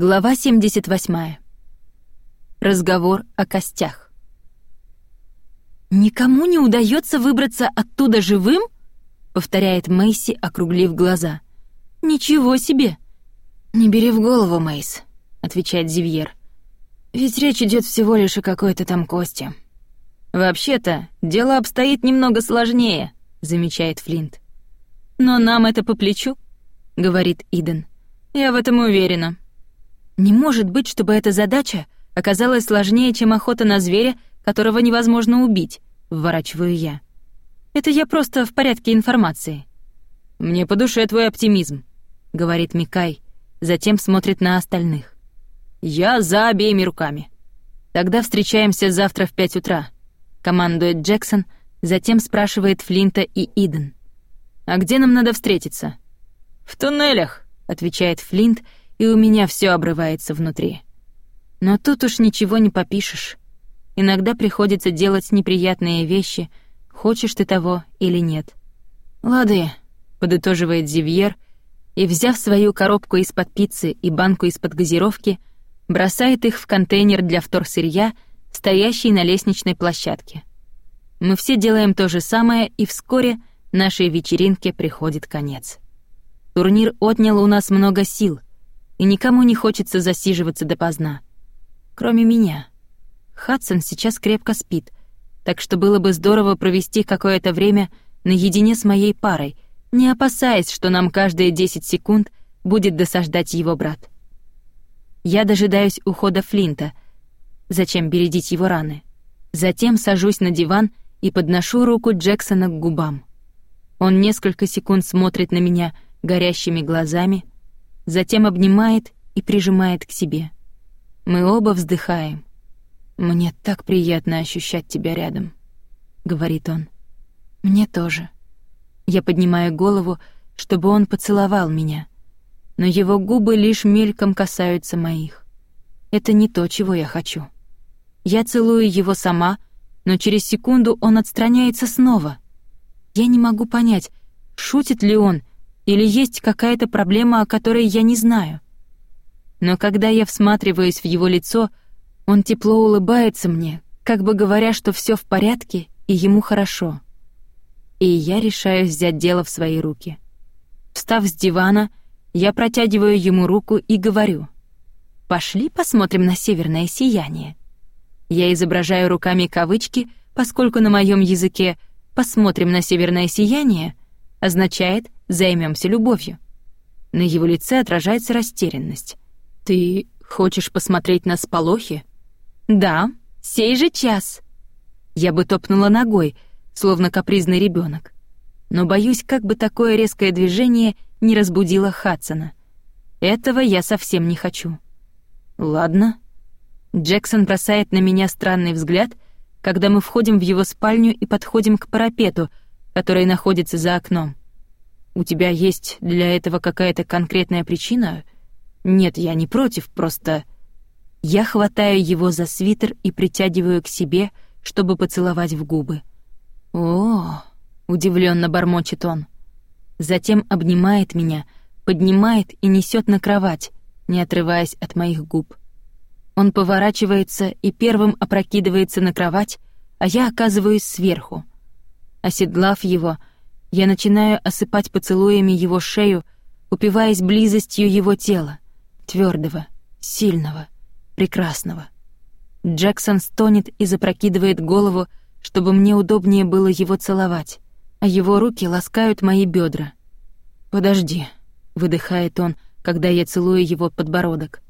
Глава 78. Разговор о костях. «Никому не удается выбраться оттуда живым?» — повторяет Мэйси, округлив глаза. «Ничего себе!» «Не бери в голову, Мэйс», — отвечает Зивьер. «Ведь речь идет всего лишь о какой-то там кости». «Вообще-то, дело обстоит немного сложнее», — замечает Флинт. «Но нам это по плечу», — говорит Иден. «Я в этом уверена». Не может быть, чтобы эта задача оказалась сложнее, чем охота на зверя, которого невозможно убить, вворачиваю я. Это я просто в порядке информации. Мне по душе твой оптимизм, говорит Микай, затем смотрит на остальных. Я за обеими руками. Тогда встречаемся завтра в пять утра, командует Джексон, затем спрашивает Флинта и Иден. А где нам надо встретиться? В туннелях, отвечает Флинт и у меня все обрывается внутри. Но тут уж ничего не попишешь. Иногда приходится делать неприятные вещи, хочешь ты того или нет. «Лады», — подытоживает Зивьер, и, взяв свою коробку из-под пиццы и банку из-под газировки, бросает их в контейнер для вторсырья, стоящий на лестничной площадке. Мы все делаем то же самое, и вскоре нашей вечеринке приходит конец. Турнир отнял у нас много сил — и никому не хочется засиживаться допоздна. Кроме меня. Хадсон сейчас крепко спит, так что было бы здорово провести какое-то время наедине с моей парой, не опасаясь, что нам каждые 10 секунд будет досаждать его брат. Я дожидаюсь ухода Флинта. Зачем бередить его раны? Затем сажусь на диван и подношу руку Джексона к губам. Он несколько секунд смотрит на меня горящими глазами — затем обнимает и прижимает к себе. Мы оба вздыхаем. «Мне так приятно ощущать тебя рядом», — говорит он. «Мне тоже». Я поднимаю голову, чтобы он поцеловал меня, но его губы лишь мельком касаются моих. Это не то, чего я хочу. Я целую его сама, но через секунду он отстраняется снова. Я не могу понять, шутит ли он или есть какая-то проблема, о которой я не знаю. Но когда я всматриваюсь в его лицо, он тепло улыбается мне, как бы говоря, что все в порядке и ему хорошо. И я решаю взять дело в свои руки. Встав с дивана, я протягиваю ему руку и говорю: "Пошли посмотрим на северное сияние". Я изображаю руками кавычки, поскольку на моем языке "посмотрим на северное сияние" означает займемся любовью. На его лице отражается растерянность. Ты хочешь посмотреть на сполохи? Да, сей же час. Я бы топнула ногой, словно капризный ребенок. Но боюсь, как бы такое резкое движение не разбудило Хадсона. Этого я совсем не хочу. Ладно. Джексон бросает на меня странный взгляд, когда мы входим в его спальню и подходим к парапету, который находится за окном. У тебя есть для этого какая-то конкретная причина? Нет, я не против, просто... Я хватаю его за свитер и притягиваю к себе, чтобы поцеловать в губы. О, удивленно бормочет он. Затем обнимает меня, поднимает и несет на кровать, не отрываясь от моих губ. Он поворачивается и первым опрокидывается на кровать, а я оказываюсь сверху. Оседлав его, я начинаю осыпать поцелуями его шею, упиваясь близостью его тела, твердого, сильного, прекрасного. Джексон стонет и запрокидывает голову, чтобы мне удобнее было его целовать, а его руки ласкают мои бедра. «Подожди», — выдыхает он, когда я целую его подбородок.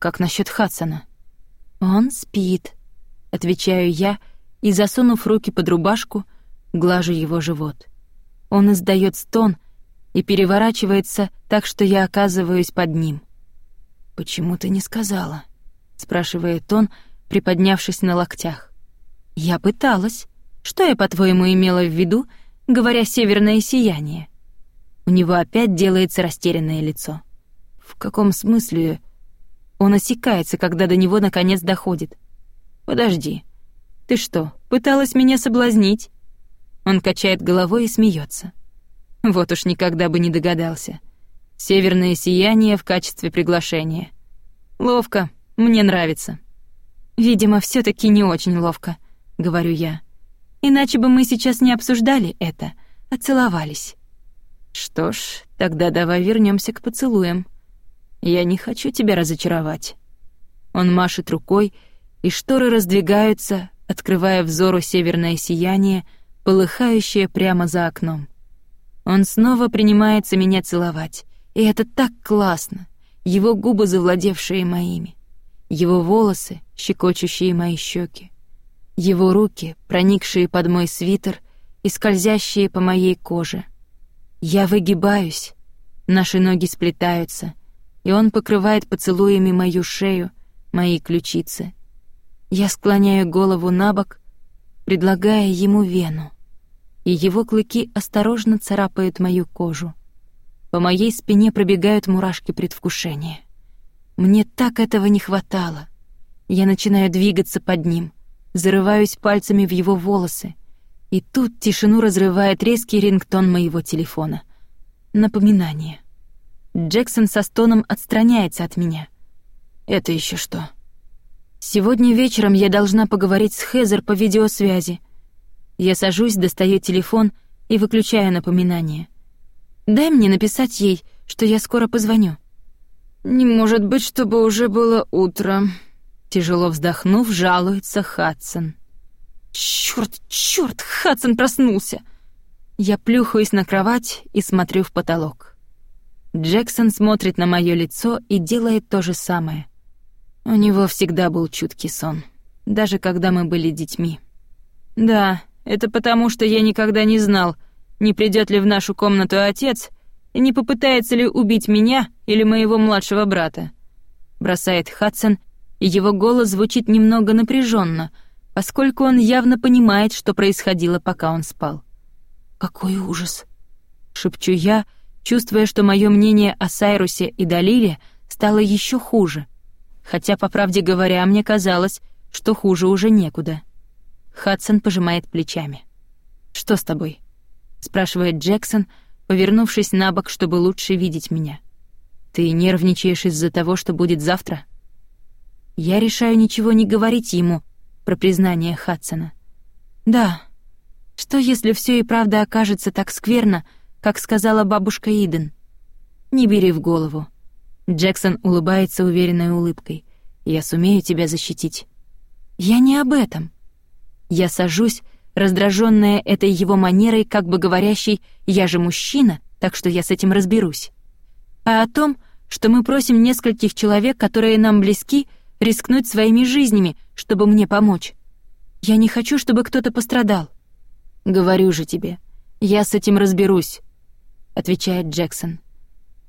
«Как насчет Хадсона?» «Он спит», — отвечаю я и, засунув руки под рубашку, глажу его живот. Он издает стон и переворачивается так, что я оказываюсь под ним. «Почему ты не сказала?» — спрашивает он, приподнявшись на локтях. «Я пыталась. Что я, по-твоему, имела в виду, говоря «северное сияние»?» У него опять делается растерянное лицо. «В каком смысле?» Он осекается, когда до него наконец доходит. «Подожди. Ты что, пыталась меня соблазнить?» Он качает головой и смеется. Вот уж никогда бы не догадался. Северное сияние в качестве приглашения. Ловко, мне нравится. Видимо, все таки не очень ловко, говорю я. Иначе бы мы сейчас не обсуждали это, а целовались. Что ж, тогда давай вернемся к поцелуям. Я не хочу тебя разочаровать. Он машет рукой, и шторы раздвигаются, открывая взору северное сияние, полыхающее прямо за окном. Он снова принимается меня целовать, и это так классно. Его губы, завладевшие моими, его волосы, щекочущие мои щеки, его руки, проникшие под мой свитер и скользящие по моей коже. Я выгибаюсь, наши ноги сплетаются, и он покрывает поцелуями мою шею, мои ключицы. Я склоняю голову на бок, предлагая ему вену, и его клыки осторожно царапают мою кожу. По моей спине пробегают мурашки предвкушения. Мне так этого не хватало. Я начинаю двигаться под ним, зарываюсь пальцами в его волосы, и тут тишину разрывает резкий рингтон моего телефона. Напоминание. Джексон со стоном отстраняется от меня. Это еще что? Сегодня вечером я должна поговорить с Хезер по видеосвязи. Я сажусь, достаю телефон и выключаю напоминание. Дай мне написать ей, что я скоро позвоню. Не может быть, чтобы уже было утро. Тяжело вздохнув, жалуется Хадсон. Чёрт, чёрт, Хадсон проснулся. Я плюхаюсь на кровать и смотрю в потолок. Джексон смотрит на моё лицо и делает то же самое. У него всегда был чуткий сон, даже когда мы были детьми. Да, это потому, что я никогда не знал, не придёт ли в нашу комнату отец и не попытается ли убить меня или моего младшего брата. Бросает Хадсон, и его голос звучит немного напряженно — поскольку он явно понимает, что происходило, пока он спал. «Какой ужас!» — шепчу я, чувствуя, что мое мнение о Сайрусе и Далиле стало еще хуже, хотя, по правде говоря, мне казалось, что хуже уже некуда. Хадсон пожимает плечами. «Что с тобой?» — спрашивает Джексон, повернувшись на бок, чтобы лучше видеть меня. «Ты нервничаешь из-за того, что будет завтра?» Я решаю ничего не говорить ему, про признание Хадсона. «Да. Что, если все и правда окажется так скверно, как сказала бабушка Иден? Не бери в голову». Джексон улыбается уверенной улыбкой. «Я сумею тебя защитить». «Я не об этом». Я сажусь, раздраженная этой его манерой, как бы говорящей «я же мужчина, так что я с этим разберусь», а о том, что мы просим нескольких человек, которые нам близки, — рискнуть своими жизнями, чтобы мне помочь. Я не хочу, чтобы кто-то пострадал. Говорю же тебе, я с этим разберусь, отвечает Джексон.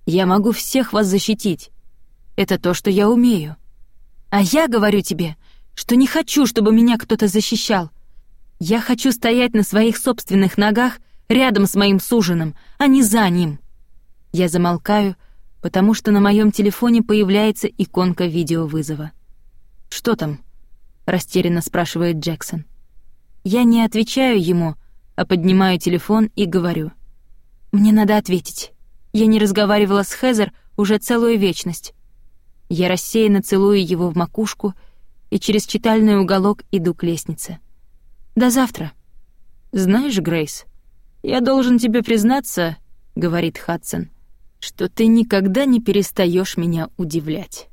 Я могу всех вас защитить. Это то, что я умею. А я говорю тебе, что не хочу, чтобы меня кто-то защищал. Я хочу стоять на своих собственных ногах рядом с моим суженым, а не за ним. Я замолкаю, потому что на моем телефоне появляется иконка видеовызова. «Что там?» — растерянно спрашивает Джексон. Я не отвечаю ему, а поднимаю телефон и говорю. «Мне надо ответить. Я не разговаривала с Хезер уже целую вечность». Я рассеянно целую его в макушку и через читальный уголок иду к лестнице. «До завтра». «Знаешь, Грейс, я должен тебе признаться», — говорит Хадсон, «что ты никогда не перестаешь меня удивлять».